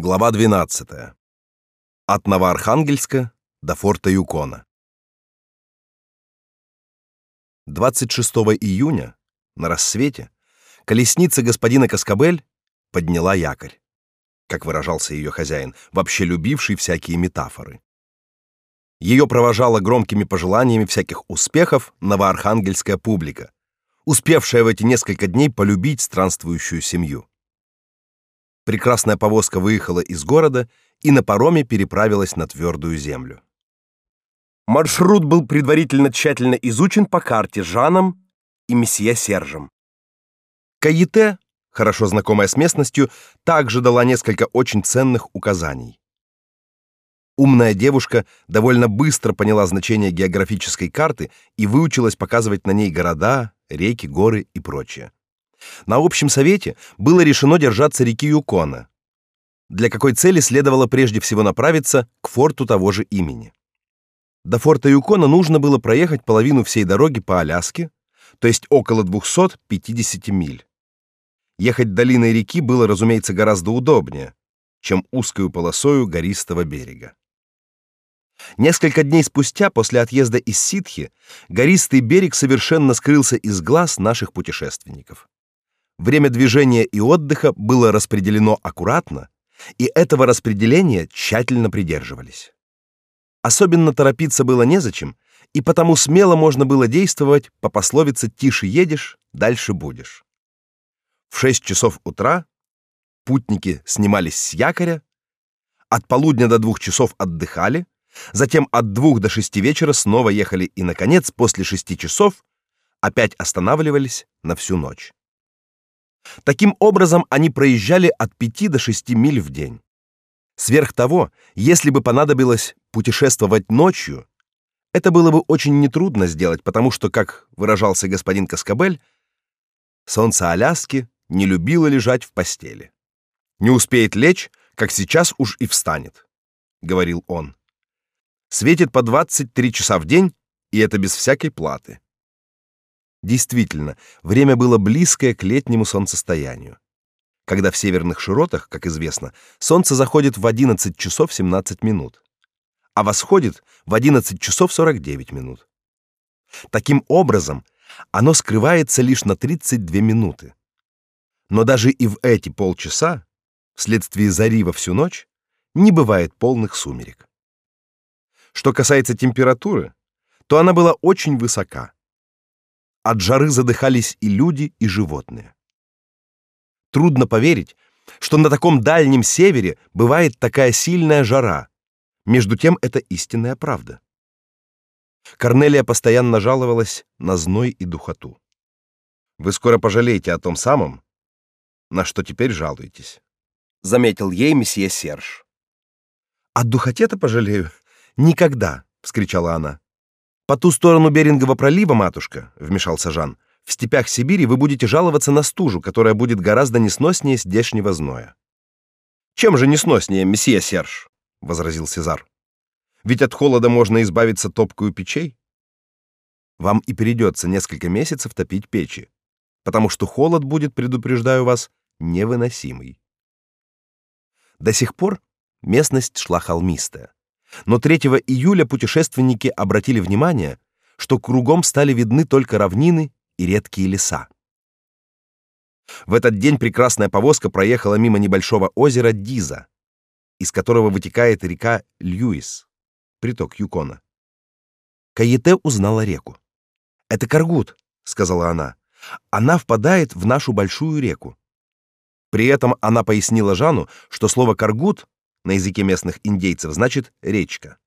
Глава 12. От Новоархангельска до форта Юкона. 26 июня на рассвете колесница господина Каскабель подняла якорь, как выражался ее хозяин, вообще любивший всякие метафоры. Ее провожала громкими пожеланиями всяких успехов новоархангельская публика, успевшая в эти несколько дней полюбить странствующую семью. Прекрасная повозка выехала из города и на пароме переправилась на твердую землю. Маршрут был предварительно тщательно изучен по карте Жаном и месье Сержем. Каите, хорошо знакомая с местностью, также дала несколько очень ценных указаний. Умная девушка довольно быстро поняла значение географической карты и выучилась показывать на ней города, реки, горы и прочее. На общем совете было решено держаться реки Юкона. Для какой цели следовало прежде всего направиться к форту того же имени. До форта Юкона нужно было проехать половину всей дороги по Аляске, то есть около 250 миль. Ехать долиной реки было, разумеется, гораздо удобнее, чем узкую полосою гористого берега. Несколько дней спустя, после отъезда из Ситхи, гористый берег совершенно скрылся из глаз наших путешественников. Время движения и отдыха было распределено аккуратно, и этого распределения тщательно придерживались. Особенно торопиться было незачем, и потому смело можно было действовать по пословице «тише едешь, дальше будешь». В 6 часов утра путники снимались с якоря, от полудня до двух часов отдыхали, затем от двух до шести вечера снова ехали и, наконец, после шести часов опять останавливались на всю ночь. Таким образом, они проезжали от 5 до 6 миль в день. Сверх того, если бы понадобилось путешествовать ночью, это было бы очень нетрудно сделать, потому что, как выражался господин Каскабель, солнце Аляски не любило лежать в постели. Не успеет лечь, как сейчас уж и встанет, говорил он. Светит по 23 часа в день, и это без всякой платы. Действительно, время было близкое к летнему солнцестоянию. Когда в северных широтах, как известно, солнце заходит в 11 часов 17 минут, а восходит в 11 часов 49 минут. Таким образом, оно скрывается лишь на 32 минуты. Но даже и в эти полчаса, вследствие зари во всю ночь, не бывает полных сумерек. Что касается температуры, то она была очень высока от жары задыхались и люди, и животные. Трудно поверить, что на таком дальнем севере бывает такая сильная жара. Между тем это истинная правда. Корнелия постоянно жаловалась на зной и духоту. Вы скоро пожалеете о том самом, на что теперь жалуетесь, заметил ей месье Серж. От духоте-то пожалею никогда, вскричала она. По ту сторону Берингова пролива, матушка, вмешался Жан. В степях Сибири вы будете жаловаться на стужу, которая будет гораздо несноснее здешнего зноя. Чем же несноснее, месье Серж? возразил Сезар. Ведь от холода можно избавиться топкою печей. Вам и придется несколько месяцев топить печи, потому что холод будет, предупреждаю вас, невыносимый. До сих пор местность шла холмистая. Но 3 июля путешественники обратили внимание, что кругом стали видны только равнины и редкие леса. В этот день прекрасная повозка проехала мимо небольшого озера Диза, из которого вытекает река Льюис, приток Юкона. Каете узнала реку. «Это Каргут», — сказала она. «Она впадает в нашу большую реку». При этом она пояснила Жану, что слово «каргут» на языке местных индейцев значит речка.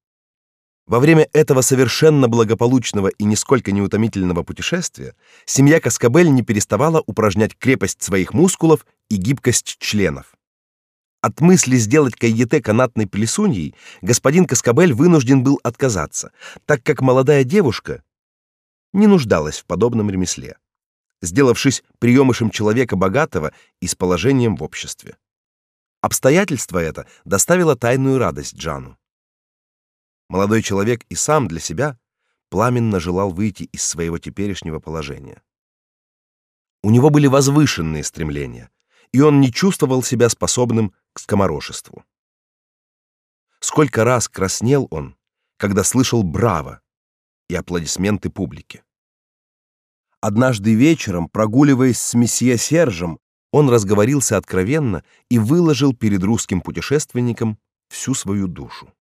Во время этого совершенно благополучного и нисколько не утомительного путешествия семья Каскабель не переставала упражнять крепость своих мускулов и гибкость членов. От мысли сделать Кайете канатной плесуньей господин Каскабель вынужден был отказаться, так как молодая девушка не нуждалась в подобном ремесле, сделавшись приемышем человека богатого и с положением в обществе. Обстоятельство это доставило тайную радость Джану. Молодой человек и сам для себя пламенно желал выйти из своего теперешнего положения. У него были возвышенные стремления, и он не чувствовал себя способным к скоморошеству. Сколько раз краснел он, когда слышал «Браво!» и аплодисменты публики. Однажды вечером, прогуливаясь с месье Сержем, он разговорился откровенно и выложил перед русским путешественником всю свою душу.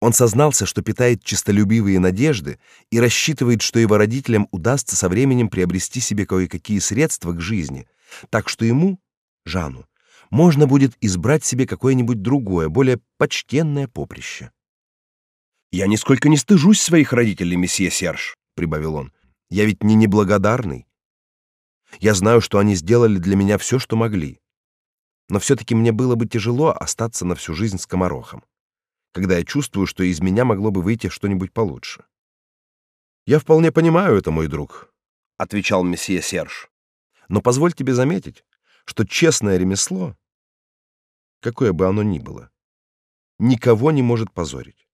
Он сознался, что питает честолюбивые надежды и рассчитывает, что его родителям удастся со временем приобрести себе кое-какие средства к жизни, так что ему, Жану, можно будет избрать себе какое-нибудь другое, более почтенное поприще. «Я нисколько не стыжусь своих родителей, месье Серж», — прибавил он. «Я ведь не неблагодарный. Я знаю, что они сделали для меня все, что могли. Но все-таки мне было бы тяжело остаться на всю жизнь с комарохом, когда я чувствую, что из меня могло бы выйти что-нибудь получше. «Я вполне понимаю это, мой друг», — отвечал месье Серж. «Но позволь тебе заметить, что честное ремесло, какое бы оно ни было, никого не может позорить.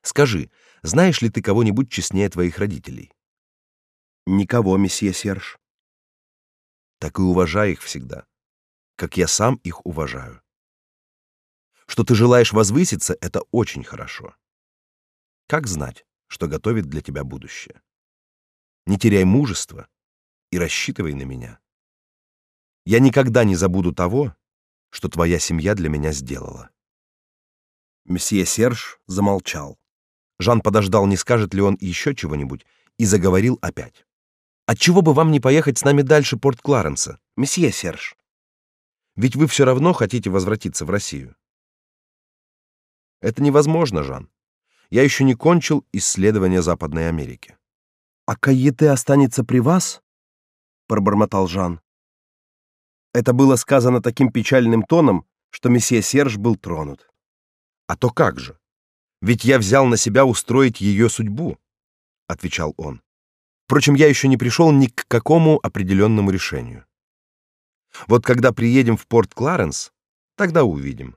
Скажи, знаешь ли ты кого-нибудь честнее твоих родителей? Никого, месье Серж так и уважай их всегда, как я сам их уважаю. Что ты желаешь возвыситься это очень хорошо. Как знать, что готовит для тебя будущее? Не теряй мужества и рассчитывай на меня. Я никогда не забуду того, что твоя семья для меня сделала. Месье Серж замолчал. Жан подождал, не скажет ли он еще чего-нибудь, и заговорил опять. Отчего бы вам не поехать с нами дальше порт Кларенса, месье Серж? Ведь вы все равно хотите возвратиться в Россию. Это невозможно, Жан. Я еще не кончил исследование Западной Америки. А Каете останется при вас? пробормотал Жан. Это было сказано таким печальным тоном, что месье Серж был тронут. А то как же? Ведь я взял на себя устроить ее судьбу, отвечал он. Впрочем, я еще не пришел ни к какому определенному решению. Вот когда приедем в порт Кларенс, тогда увидим.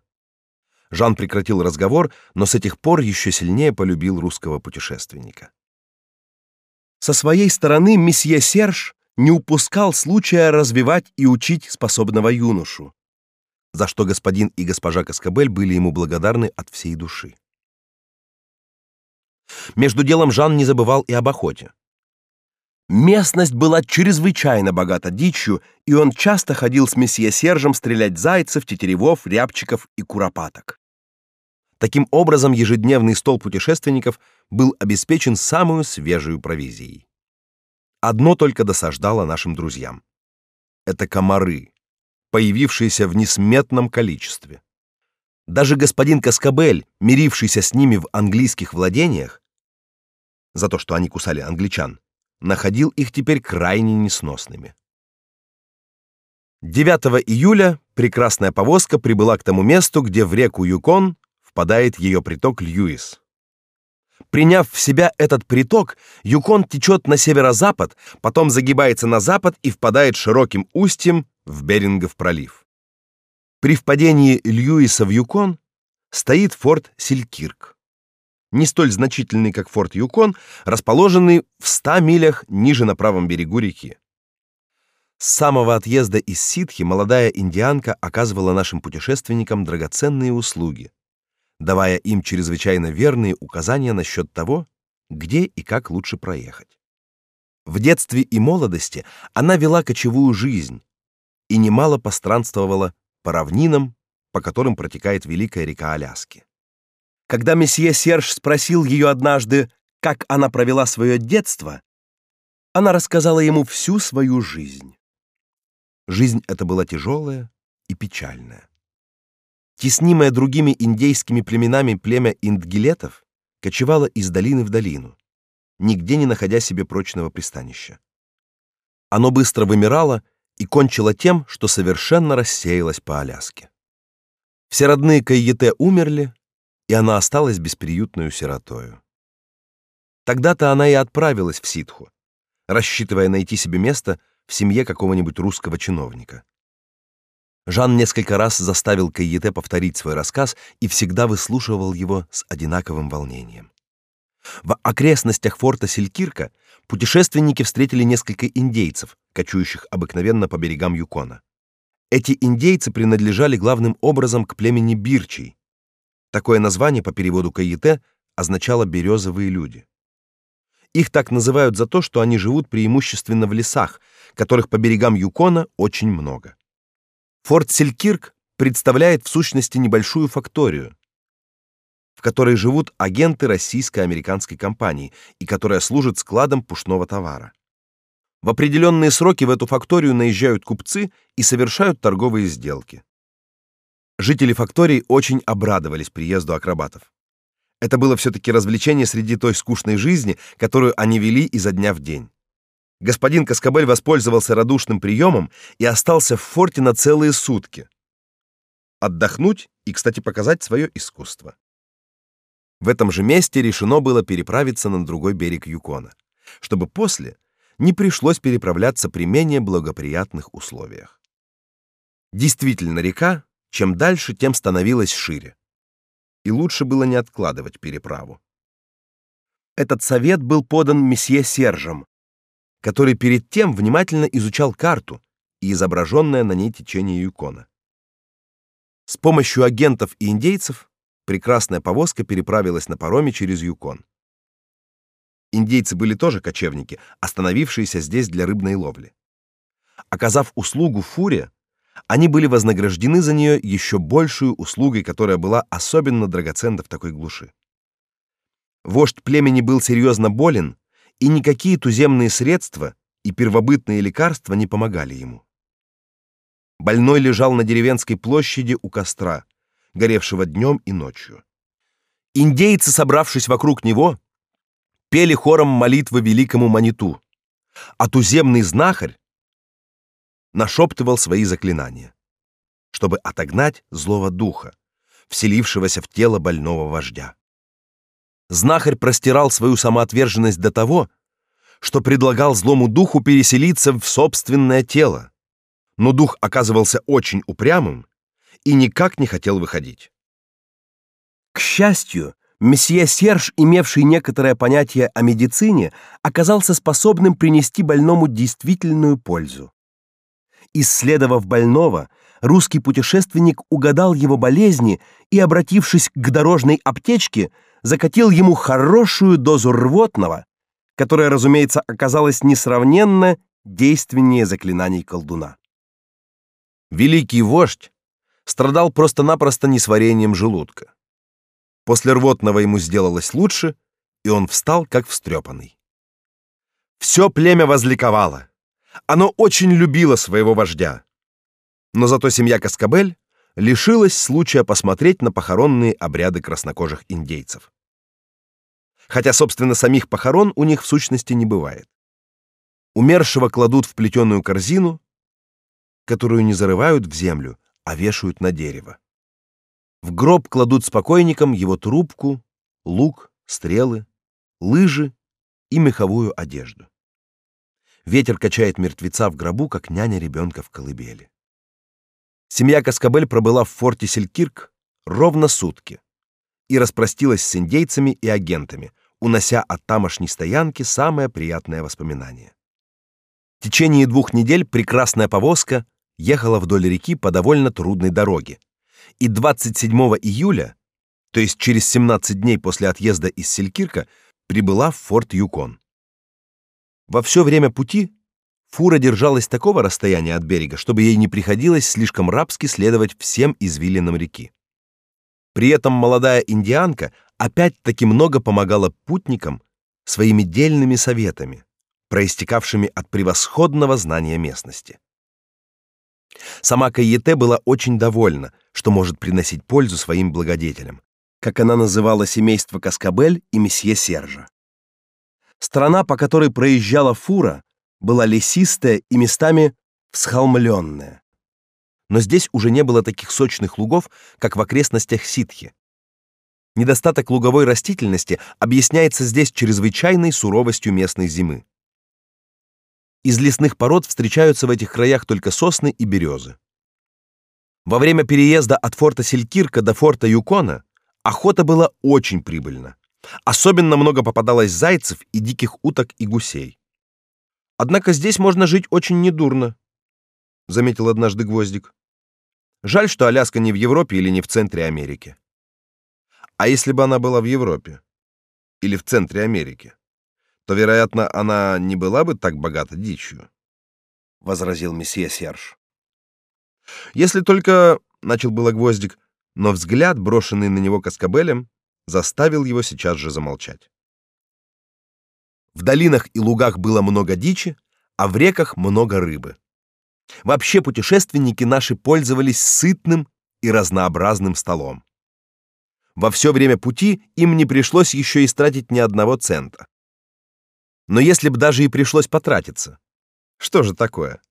Жан прекратил разговор, но с этих пор еще сильнее полюбил русского путешественника. Со своей стороны месье Серж не упускал случая развивать и учить способного юношу, за что господин и госпожа Каскабель были ему благодарны от всей души. Между делом Жан не забывал и об охоте. Местность была чрезвычайно богата дичью, и он часто ходил с месье Сержем стрелять зайцев, тетеревов, рябчиков и куропаток. Таким образом, ежедневный стол путешественников был обеспечен самую свежую провизией. Одно только досаждало нашим друзьям. Это комары, появившиеся в несметном количестве. Даже господин Каскабель, мирившийся с ними в английских владениях, за то, что они кусали англичан, находил их теперь крайне несносными. 9 июля прекрасная повозка прибыла к тому месту, где в реку Юкон впадает ее приток Льюис. Приняв в себя этот приток, Юкон течет на северо-запад, потом загибается на запад и впадает широким устьем в Берингов пролив. При впадении Льюиса в Юкон стоит форт Силькирк не столь значительный, как форт Юкон, расположенный в 100 милях ниже на правом берегу реки. С самого отъезда из Ситхи молодая индианка оказывала нашим путешественникам драгоценные услуги, давая им чрезвычайно верные указания насчет того, где и как лучше проехать. В детстве и молодости она вела кочевую жизнь и немало постранствовала по равнинам, по которым протекает великая река Аляски. Когда месье Серж спросил ее однажды, как она провела свое детство, она рассказала ему всю свою жизнь. Жизнь эта была тяжелая и печальная. Теснимое другими индейскими племенами племя индгилетов кочевало из долины в долину, нигде не находя себе прочного пристанища. Оно быстро вымирало и кончило тем, что совершенно рассеялось по Аляске. Все родные Кайете умерли, и она осталась бесприютную сиротою. Тогда-то она и отправилась в Ситху, рассчитывая найти себе место в семье какого-нибудь русского чиновника. Жан несколько раз заставил Кайете повторить свой рассказ и всегда выслушивал его с одинаковым волнением. В окрестностях форта Селькирка путешественники встретили несколько индейцев, кочующих обыкновенно по берегам Юкона. Эти индейцы принадлежали главным образом к племени Бирчей. Такое название по переводу Каите означало березовые люди. Их так называют за то, что они живут преимущественно в лесах, которых по берегам Юкона очень много. Форт Селькирк представляет в сущности небольшую факторию, в которой живут агенты российско-американской компании и которая служит складом пушного товара. В определенные сроки в эту факторию наезжают купцы и совершают торговые сделки. Жители фактории очень обрадовались приезду акробатов. Это было все таки развлечение среди той скучной жизни, которую они вели изо дня в день. Господин Каскабель воспользовался радушным приемом и остался в форте на целые сутки. Отдохнуть и, кстати, показать свое искусство. В этом же месте решено было переправиться на другой берег Юкона, чтобы после не пришлось переправляться при менее благоприятных условиях. Действительно, река, чем дальше, тем становилась шире. И лучше было не откладывать переправу. Этот совет был подан месье Сержем, который перед тем внимательно изучал карту и изображенное на ней течение Юкона. С помощью агентов и индейцев прекрасная повозка переправилась на пароме через Юкон. Индейцы были тоже кочевники, остановившиеся здесь для рыбной ловли. Оказав услугу фуре, они были вознаграждены за нее еще большую услугой, которая была особенно драгоценна в такой глуши. Вождь племени был серьезно болен, и никакие туземные средства и первобытные лекарства не помогали ему. Больной лежал на деревенской площади у костра, горевшего днем и ночью. Индейцы, собравшись вокруг него, пели хором молитвы великому Маниту, а туземный знахарь нашептывал свои заклинания, чтобы отогнать злого духа, вселившегося в тело больного вождя. Знахарь простирал свою самоотверженность до того, что предлагал злому духу переселиться в собственное тело. Но дух оказывался очень упрямым и никак не хотел выходить. К счастью, месье Серж, имевший некоторое понятие о медицине, оказался способным принести больному действительную пользу. Исследовав больного, русский путешественник угадал его болезни и, обратившись к дорожной аптечке, закатил ему хорошую дозу рвотного, которая, разумеется, оказалась несравненно действеннее заклинаний колдуна. Великий вождь страдал просто-напросто несварением желудка. После рвотного ему сделалось лучше, и он встал как встрепанный. Все племя возликовало. Оно очень любило своего вождя. Но зато семья Каскабель лишилась случая посмотреть на похоронные обряды краснокожих индейцев. Хотя, собственно, самих похорон у них в сущности не бывает. Умершего кладут в плетеную корзину, которую не зарывают в землю, а вешают на дерево. В гроб кладут с его трубку, лук, стрелы, лыжи и меховую одежду. Ветер качает мертвеца в гробу, как няня ребенка в колыбели. Семья Каскабель пробыла в форте Селькирк ровно сутки и распростилась с индейцами и агентами, унося от тамошней стоянки самое приятное воспоминание. В течение двух недель прекрасная повозка ехала вдоль реки по довольно трудной дороге. И 27 июля, то есть через 17 дней после отъезда из Селькирка, прибыла в форт Юкон. Во все время пути фура держалась такого расстояния от берега, чтобы ей не приходилось слишком рабски следовать всем извилинам реки. При этом молодая индианка опять-таки много помогала путникам своими дельными советами, проистекавшими от превосходного знания местности. Сама Каете была очень довольна, что может приносить пользу своим благодетелям, как она называла семейство Каскабель и месье Сержа. Страна, по которой проезжала фура, была лесистая и местами всхолмленная. Но здесь уже не было таких сочных лугов, как в окрестностях Ситхи. Недостаток луговой растительности объясняется здесь чрезвычайной суровостью местной зимы. Из лесных пород встречаются в этих краях только сосны и березы. Во время переезда от форта Селькирка до форта Юкона охота была очень прибыльна. Особенно много попадалось зайцев и диких уток и гусей. Однако здесь можно жить очень недурно. заметил однажды Гвоздик. Жаль, что Аляска не в Европе или не в центре Америки. А если бы она была в Европе или в центре Америки, то, вероятно, она не была бы так богата дичью, возразил месье Серж. Если только, начал было Гвоздик, но взгляд, брошенный на него Каскабелем, заставил его сейчас же замолчать. В долинах и лугах было много дичи, а в реках много рыбы. Вообще путешественники наши пользовались сытным и разнообразным столом. Во все время пути им не пришлось еще истратить ни одного цента. Но если бы даже и пришлось потратиться, что же такое?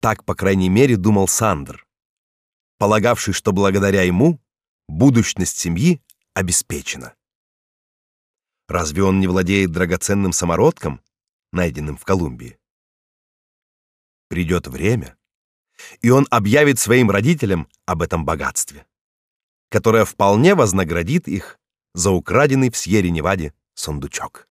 Так, по крайней мере, думал Сандер, полагавший, что благодаря ему будущность семьи обеспечена. Разве он не владеет драгоценным самородком, найденным в Колумбии? Придет время, и он объявит своим родителям об этом богатстве, которое вполне вознаградит их за украденный в Сьерре-Неваде сундучок.